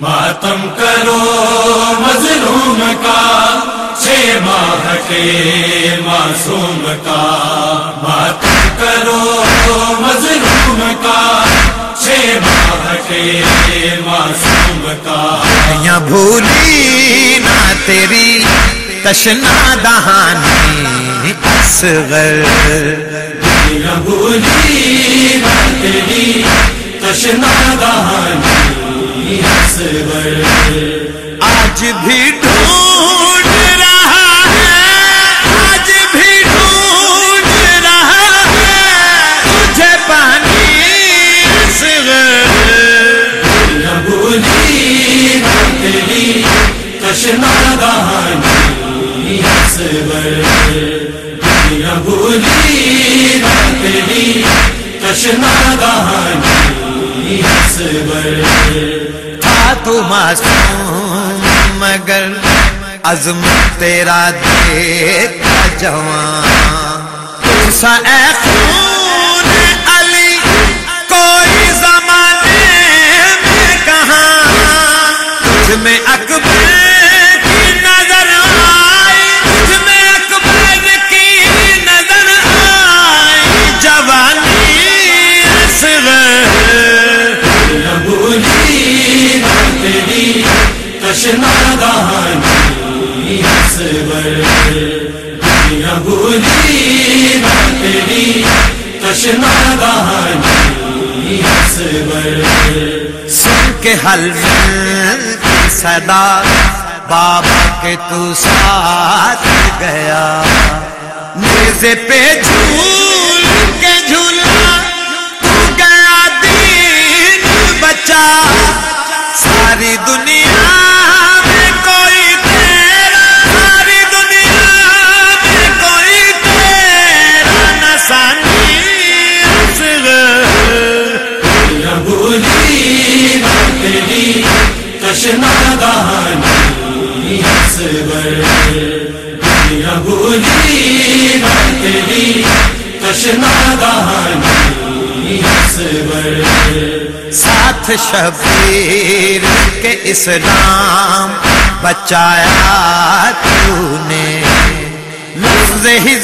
ماتم کرو مظلوم کا چھ ماہ کے معصوم کا۔ ماتم کرو مظلوم کا چھ ماہ کے معصوم کا۔ یا بھولی نہ تیری تشنا دہانی اصغر۔ یا بھولی نہ تیری تشنا دہانی آج بھی ڈھونڈ رہا ہے، آج بھی ڈھونڈ رہا ہے۔ تجھے پانی اصغر یا نہ تیری نہ تیری تھا تو معصوم مگر عزم تیرا دیکھا جوان۔ تو سا اے خون تشنا دہانی اصغر یا بھولی نہ تیری تشنا دہانی اصغر سن کے حل کی صدا، بابا کے تو ساتھ گیا۔ نیزے پہ جھول کے جھولا، تو گیا دین بچا۔ ساری دنیا تشنا دہانی اصغر یا بھولی نہ تیری تشنا ساتھ شبیر کے اسلام بچایا تو نے لفظ ہی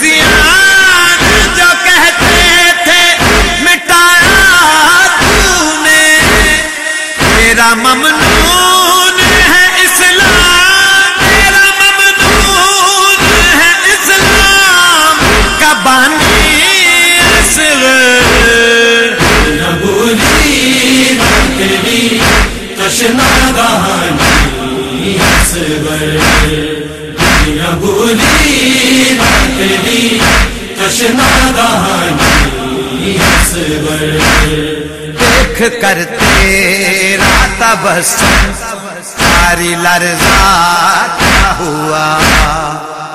تیرا ممنون ہے اسلام تیرا ممنون ہے اسلام کا بانی اصغر۔ یا بھولی تشنا دہانی تشنا دہانی دیکھ کر تیرا تبسم ساری لرزا کیا ہوا۔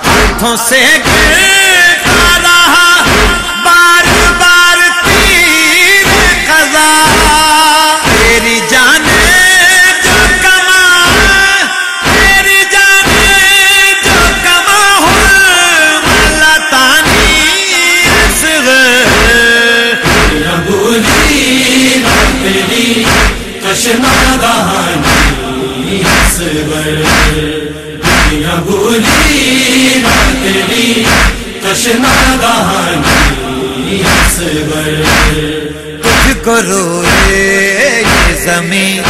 ہاتھوں سے گر دہانی بھولی تشنا دہانی تجھ کو روئے یہ زمین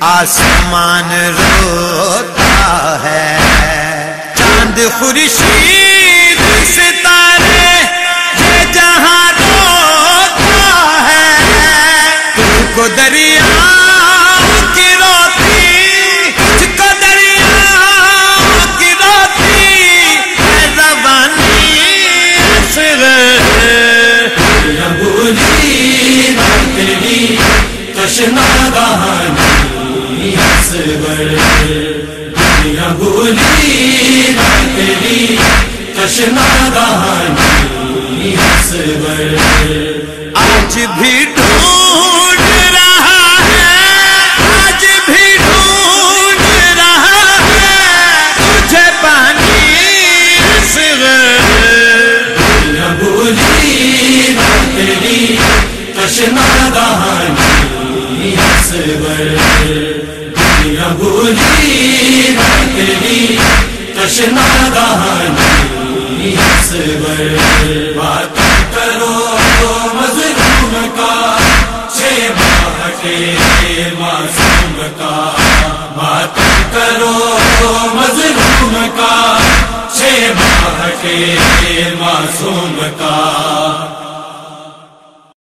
آسمان روتا ہے چاند خورشید ستارے یہ جہاں تشنا دہانی اصغر بھولی نہ تیری آج بھی ڈھونڈ رہا ہے آج بھی ڈھونڈ رہا ہے تجھے پانی اصغر یا بھولی نہ تیری نہ بھولی تیری تشنا دہانی اصغر بات کرو مظلوم کا چھ ماہ معصوم کا بات کرو مظلوم کا چھ